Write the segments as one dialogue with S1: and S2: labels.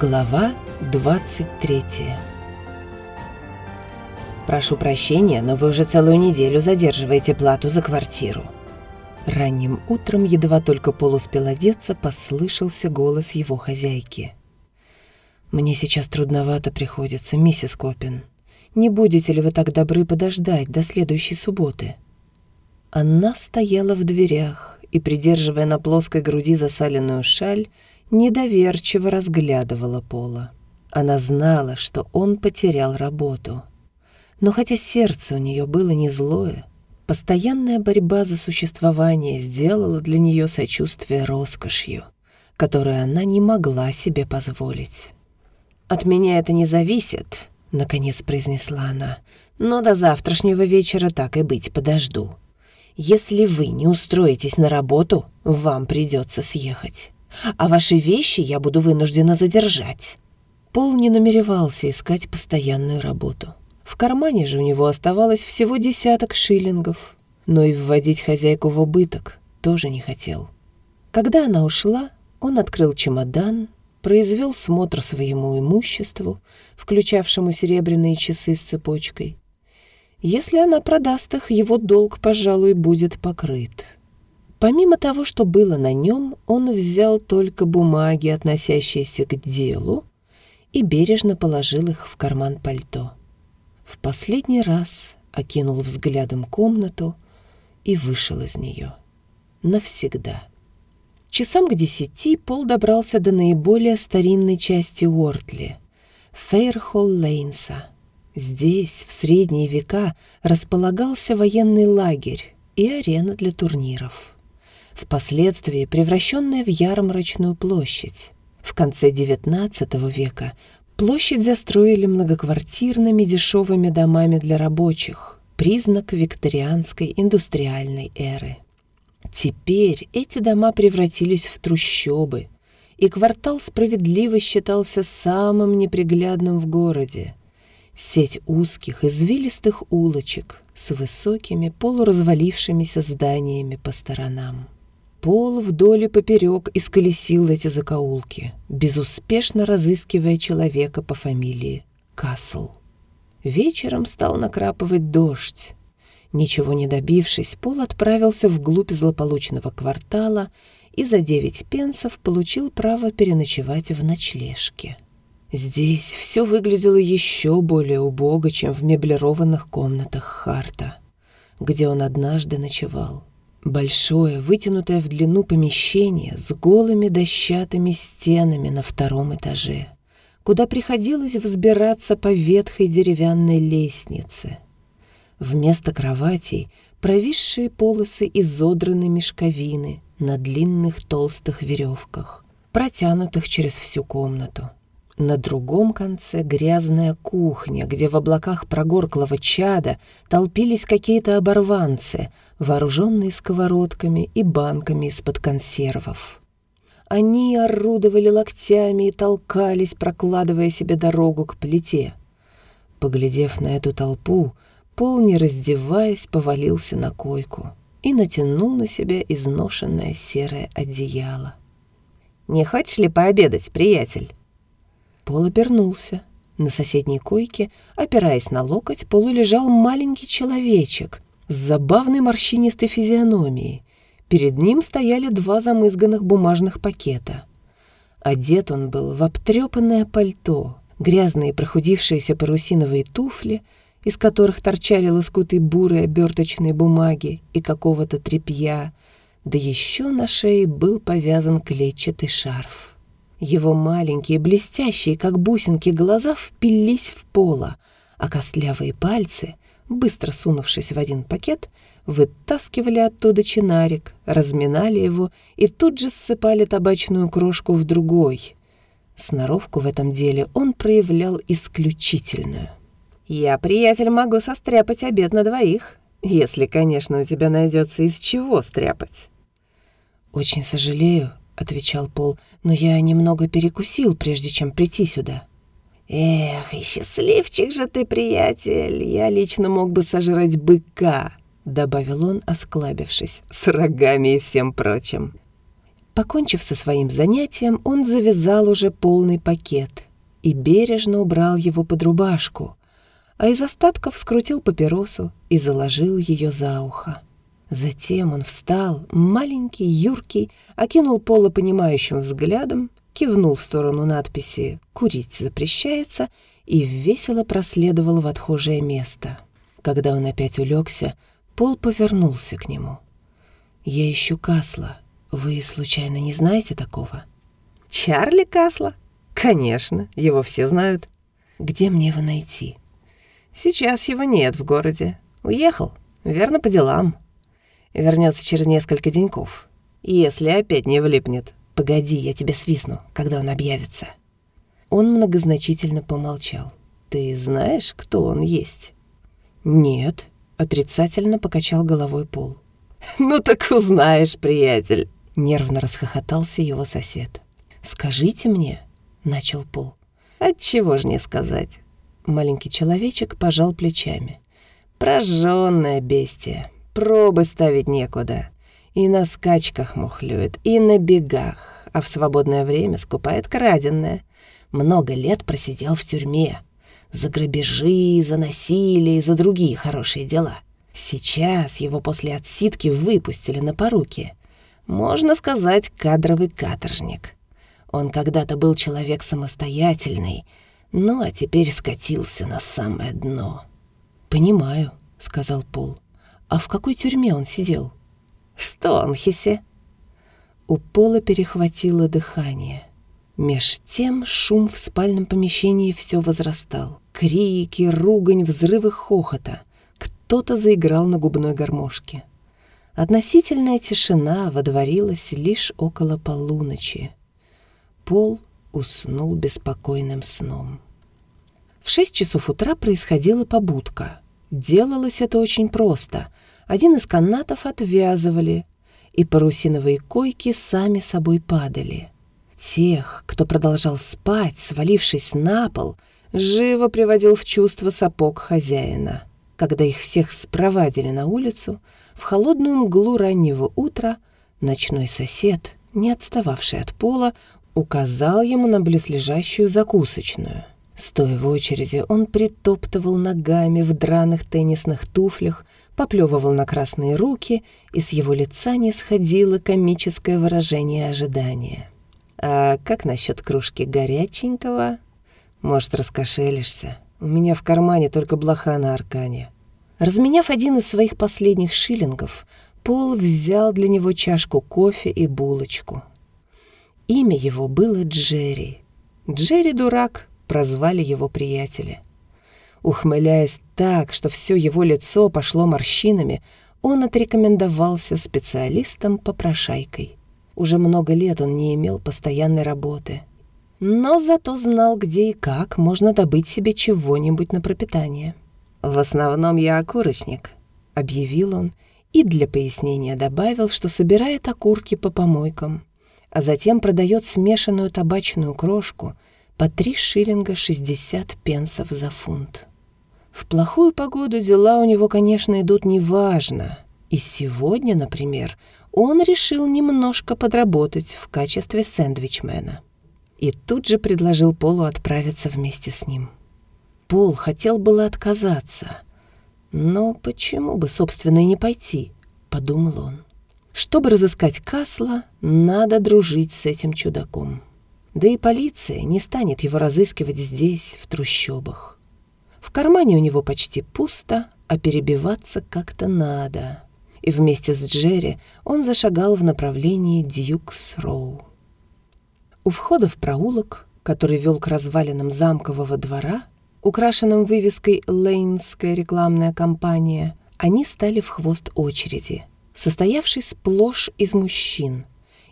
S1: Глава 23 «Прошу прощения, но вы уже целую неделю задерживаете плату за квартиру». Ранним утром, едва только Пол успел одеться, послышался голос его хозяйки. «Мне сейчас трудновато приходится, миссис Копин. Не будете ли вы так добры подождать до следующей субботы?» Она стояла в дверях и, придерживая на плоской груди засаленную шаль, недоверчиво разглядывала Пола. Она знала, что он потерял работу. Но хотя сердце у нее было не злое, постоянная борьба за существование сделала для нее сочувствие роскошью, которую она не могла себе позволить. «От меня это не зависит», — наконец произнесла она, «но до завтрашнего вечера так и быть подожду. Если вы не устроитесь на работу, вам придется съехать» а ваши вещи я буду вынуждена задержать». Пол не намеревался искать постоянную работу. В кармане же у него оставалось всего десяток шиллингов, но и вводить хозяйку в убыток тоже не хотел. Когда она ушла, он открыл чемодан, произвел смотр своему имуществу, включавшему серебряные часы с цепочкой. Если она продаст их, его долг, пожалуй, будет покрыт. Помимо того, что было на нем, он взял только бумаги, относящиеся к делу, и бережно положил их в карман пальто. В последний раз окинул взглядом комнату и вышел из нее. Навсегда. Часам к десяти Пол добрался до наиболее старинной части Уортли — Фейрхолл-Лейнса. Здесь, в средние века, располагался военный лагерь и арена для турниров впоследствии превращенная в ярмарочную площадь. В конце XIX века площадь застроили многоквартирными дешевыми домами для рабочих, признак викторианской индустриальной эры. Теперь эти дома превратились в трущобы, и квартал справедливо считался самым неприглядным в городе. Сеть узких, извилистых улочек с высокими полуразвалившимися зданиями по сторонам. Пол вдоль и поперек исколесил эти закоулки, безуспешно разыскивая человека по фамилии Касл. Вечером стал накрапывать дождь. Ничего не добившись, Пол отправился вглубь злополучного квартала и за девять пенсов получил право переночевать в ночлежке. Здесь все выглядело еще более убого, чем в меблированных комнатах Харта, где он однажды ночевал. Большое, вытянутое в длину помещение с голыми дощатыми стенами на втором этаже, куда приходилось взбираться по ветхой деревянной лестнице. Вместо кроватей провисшие полосы изодранной мешковины на длинных толстых веревках, протянутых через всю комнату. На другом конце грязная кухня, где в облаках прогорклого чада толпились какие-то оборванцы, вооруженные сковородками и банками из-под консервов. Они орудовали локтями и толкались, прокладывая себе дорогу к плите. Поглядев на эту толпу, Пол, не раздеваясь, повалился на койку и натянул на себя изношенное серое одеяло. «Не хочешь ли пообедать, приятель?» Пол обернулся. На соседней койке, опираясь на локоть, полу лежал маленький человечек с забавной морщинистой физиономией. Перед ним стояли два замызганных бумажных пакета. Одет он был в обтрепанное пальто, грязные прохудившиеся парусиновые туфли, из которых торчали лоскуты бурой оберточной бумаги и какого-то тряпья, да еще на шее был повязан клетчатый шарф. Его маленькие, блестящие, как бусинки, глаза впились в поло, а костлявые пальцы, быстро сунувшись в один пакет, вытаскивали оттуда чинарик, разминали его и тут же ссыпали табачную крошку в другой. Сноровку в этом деле он проявлял исключительную. «Я, приятель, могу состряпать обед на двоих, если, конечно, у тебя найдется из чего стряпать». «Очень сожалею», отвечал Пол, но я немного перекусил, прежде чем прийти сюда. Эх, и счастливчик же ты, приятель, я лично мог бы сожрать быка, добавил он, осклабившись, с рогами и всем прочим. Покончив со своим занятием, он завязал уже полный пакет и бережно убрал его под рубашку, а из остатков скрутил папиросу и заложил ее за ухо. Затем он встал, маленький, юркий, окинул Пола понимающим взглядом, кивнул в сторону надписи «Курить запрещается» и весело проследовал в отхожее место. Когда он опять улегся, Пол повернулся к нему. «Я ищу Касла. Вы, случайно, не знаете такого?»
S2: «Чарли Касла? Конечно, его все знают».
S1: «Где мне его найти?»
S2: «Сейчас его нет в городе. Уехал. Верно, по делам. Вернется через несколько деньков. Если опять не влипнет.
S1: Погоди, я тебе свистну, когда он объявится». Он многозначительно помолчал.
S2: «Ты знаешь, кто он есть?»
S1: «Нет», — отрицательно покачал головой Пол.
S2: «Ну так узнаешь, приятель», —
S1: нервно расхохотался его сосед. «Скажите мне», — начал Пол.
S2: «Отчего ж не сказать?»
S1: Маленький человечек пожал плечами.
S2: «Прожжённое бестие, пробы ставить некуда. И на скачках мухлюет, и на бегах, а в свободное время скупает краденное. Много лет просидел в тюрьме. За грабежи, за насилие за другие хорошие дела. Сейчас его после отсидки выпустили на поруки. Можно сказать, кадровый каторжник. Он когда-то был человек самостоятельный, ну а теперь скатился на самое дно.
S1: «Понимаю», — сказал Пол. «А в какой тюрьме он сидел?»
S2: «В Стонхисе».
S1: У Пола перехватило дыхание. Меж тем шум в спальном помещении все возрастал. Крики, ругань, взрывы хохота. Кто-то заиграл на губной гармошке. Относительная тишина водворилась лишь около полуночи. Пол уснул беспокойным сном. В шесть часов утра происходила побудка. Делалось это очень просто. Один из канатов отвязывали, и парусиновые койки сами собой падали. Тех, кто продолжал спать, свалившись на пол, живо приводил в чувство сапог хозяина. Когда их всех спровадили на улицу, в холодную мглу раннего утра ночной сосед, не отстававший от пола, указал ему на близлежащую закусочную. Стоя в очереди, он притоптывал ногами в драных теннисных туфлях, поплевывал на красные руки, и с его лица не сходило комическое выражение ожидания. «А как насчет кружки горяченького? Может, раскошелишься?» У меня в кармане только блоха на аркане. Разменяв один из своих последних шиллингов, Пол взял для него чашку кофе и булочку. Имя его было Джерри. Джерри Дурак, прозвали его приятели. Ухмыляясь так, что все его лицо пошло морщинами, он отрекомендовался специалистом-попрошайкой. Уже много лет он не имел постоянной работы — но зато знал, где и как можно добыть себе чего-нибудь на пропитание.
S2: «В основном я окурочник», — объявил он, и для пояснения добавил, что собирает окурки по помойкам, а затем продает смешанную табачную крошку по 3 шиллинга 60 пенсов за фунт. В плохую погоду дела у него, конечно, идут неважно. И сегодня, например, он решил немножко подработать в качестве сэндвичмена и тут же предложил Полу отправиться вместе с ним. Пол хотел было отказаться, но почему бы, собственно, и не пойти, подумал он. Чтобы разыскать Касла, надо дружить с этим чудаком. Да и полиция не станет его разыскивать здесь, в трущобах. В кармане у него почти пусто, а перебиваться как-то надо. И вместе с Джерри он зашагал в направлении Дьюкс-Роу. У входа в проулок, который вел к развалинам замкового двора, украшенным вывеской «Лейнская рекламная компания», они стали в хвост очереди, состоявшей сплошь из мужчин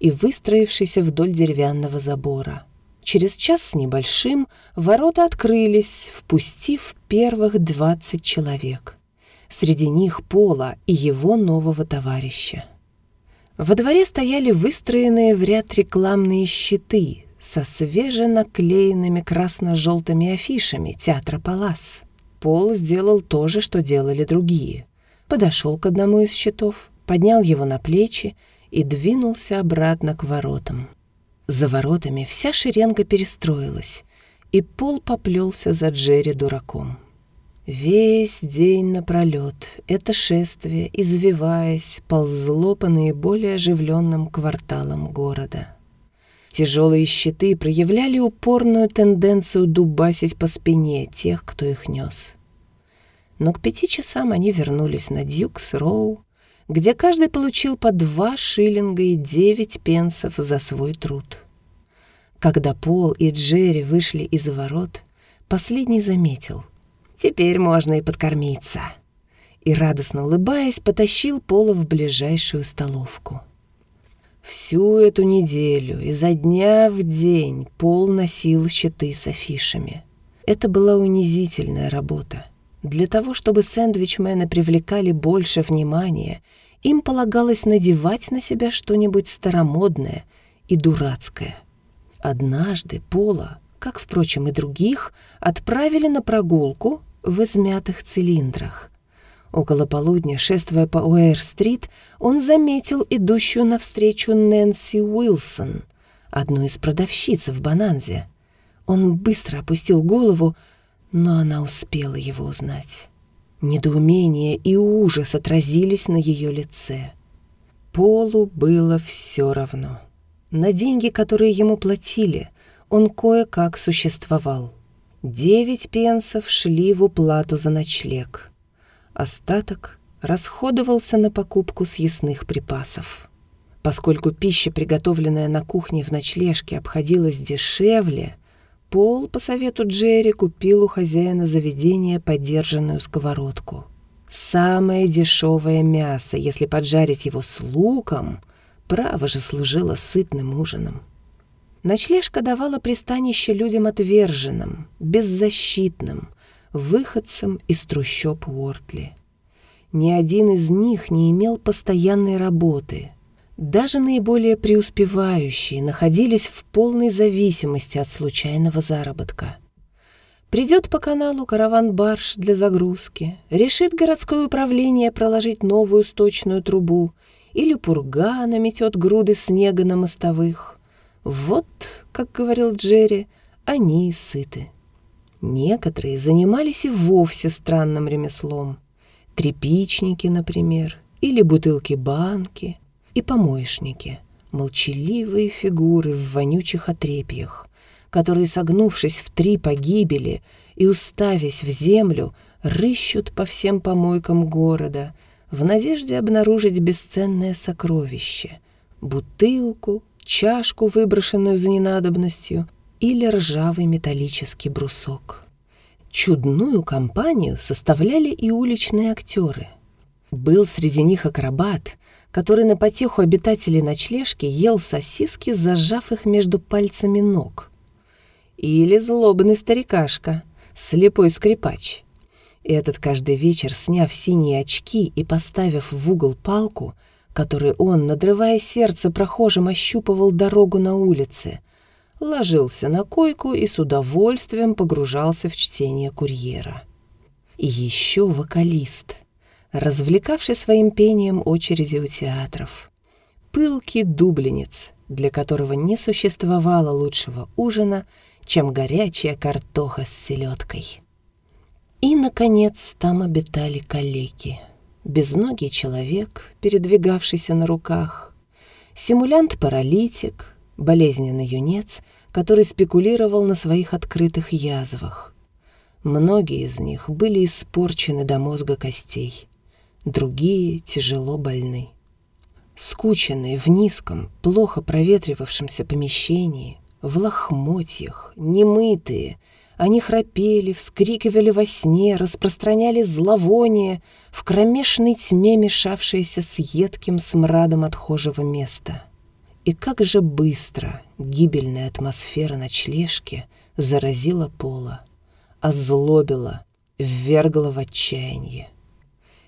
S2: и выстроившейся вдоль деревянного забора. Через час с небольшим ворота открылись, впустив первых двадцать человек. Среди них Пола и его нового товарища. Во дворе стояли выстроенные в ряд рекламные щиты со свеженаклеенными красно-желтыми афишами театра «Палас». Пол сделал то же, что делали другие. Подошел к одному из щитов, поднял его на плечи и двинулся обратно к воротам. За воротами вся шеренга перестроилась, и Пол поплелся за Джерри дураком. Весь день напролет это шествие, извиваясь, ползло по наиболее оживленным кварталам города. Тяжелые щиты проявляли упорную тенденцию дубасить по спине тех, кто их нес. Но к пяти часам они вернулись на Дьюкс-Роу, где каждый получил по два шиллинга и девять пенсов за свой труд. Когда Пол и Джерри вышли из ворот, последний заметил. «Теперь можно и подкормиться». И, радостно улыбаясь, потащил Пола в ближайшую столовку. Всю эту неделю, изо дня в день, Пол носил щиты с афишами. Это была унизительная работа. Для того, чтобы сэндвичмены привлекали больше внимания, им полагалось надевать на себя что-нибудь старомодное и дурацкое. Однажды Пола, как, впрочем, и других, отправили на прогулку в измятых цилиндрах. Около полудня, шествуя по Уэйр-стрит, он заметил идущую навстречу Нэнси Уилсон, одну из продавщиц в Бананзе. Он быстро опустил голову, но она успела его узнать. Недоумение и ужас отразились на ее лице. Полу было все равно. На деньги, которые ему платили, он кое-как существовал. Девять пенсов шли в уплату за ночлег. Остаток расходовался на покупку съестных припасов. Поскольку пища, приготовленная на кухне в ночлежке, обходилась дешевле, Пол по совету Джерри купил у хозяина заведения подержанную сковородку. Самое дешевое мясо, если поджарить его с луком, право же служило сытным ужином. Ночлежка давала пристанище людям отверженным, беззащитным, выходцам из трущоб Уортли. Ни один из них не имел постоянной работы — даже наиболее преуспевающие находились в полной зависимости от случайного заработка. Придет по каналу караван-барж для загрузки, решит городское управление проложить новую сточную трубу или пурга наметет груды снега на мостовых. Вот, как говорил Джерри, они и сыты. Некоторые занимались и вовсе странным ремеслом. Трепичники, например, или бутылки-банки — и помоечники, молчаливые фигуры в вонючих отрепьях, которые, согнувшись в три погибели и уставясь в землю, рыщут по всем помойкам города в надежде обнаружить бесценное сокровище — бутылку, чашку, выброшенную за ненадобностью, или ржавый металлический брусок. Чудную компанию составляли и уличные актеры. Был среди них акробат, который на потеху обитателей ночлежки ел сосиски, зажав их между пальцами ног. Или злобный старикашка, слепой скрипач. Этот каждый вечер, сняв синие очки и поставив в угол палку, которой он, надрывая сердце прохожим, ощупывал дорогу на улице, ложился на койку и с удовольствием погружался в чтение курьера. И еще вокалист — развлекавший своим пением очереди у театров. Пылкий дублинец, для которого не существовало лучшего ужина, чем горячая картоха с селедкой. И, наконец, там обитали калеки. Безногий человек, передвигавшийся на руках, симулянт-паралитик, болезненный юнец, который спекулировал на своих открытых язвах. Многие из них были испорчены до мозга костей другие тяжело больны. Скученные в низком, плохо проветривавшемся помещении, в лохмотьях, немытые, они храпели, вскрикивали во сне, распространяли зловоние в кромешной тьме, мешавшееся с едким смрадом отхожего места. И как же быстро гибельная атмосфера ночлежки заразила пола, озлобила, ввергла в отчаяние.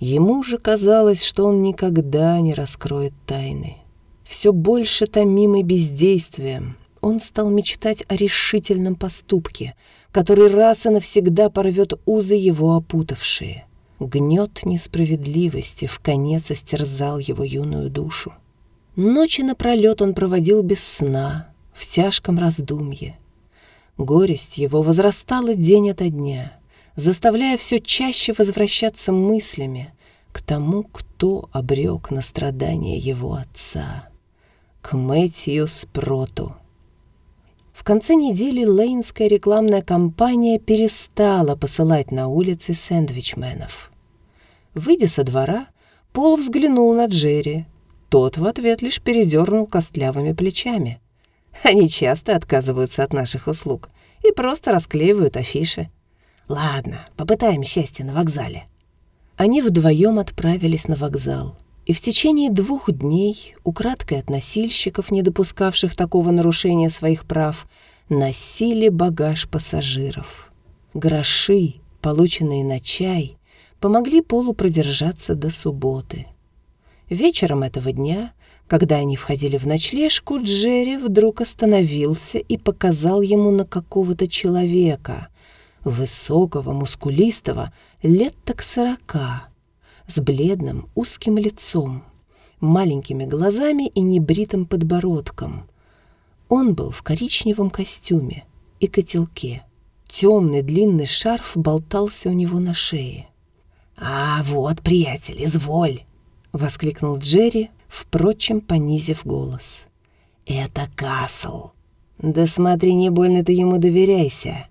S2: Ему же казалось, что он никогда не раскроет тайны. Все больше томимый бездействием, он стал мечтать о решительном поступке, который раз и навсегда порвет узы его опутавшие. Гнет несправедливости в конец остерзал его юную душу. Ночи напролет он проводил без сна, в тяжком раздумье. Горесть его возрастала день ото дня, заставляя все чаще возвращаться мыслями к тому, кто обрек на страдания его отца, к Мэтью Спроту. В конце недели Лейнская рекламная кампания перестала посылать на улицы сэндвичменов. Выйдя со двора, Пол взглянул на Джерри. Тот в ответ лишь передернул костлявыми плечами. Они часто отказываются от наших услуг и просто расклеивают афиши. Ладно, попытаем счастье на вокзале. Они вдвоем отправились на вокзал. И в течение двух дней, украдкой от носильщиков, не допускавших такого нарушения своих прав, носили багаж пассажиров. Гроши, полученные на чай, помогли Полу продержаться до субботы. Вечером этого дня, когда они входили в ночлежку, Джерри вдруг остановился и показал ему на какого-то человека, высокого, мускулистого, лет так сорока, с бледным узким лицом, маленькими глазами и небритым подбородком. Он был в коричневом костюме и котелке. Темный длинный шарф болтался у него на шее. «А вот, приятель, изволь!» — воскликнул Джерри, впрочем, понизив голос. «Это Касл. Да смотри, не больно ты ему доверяйся.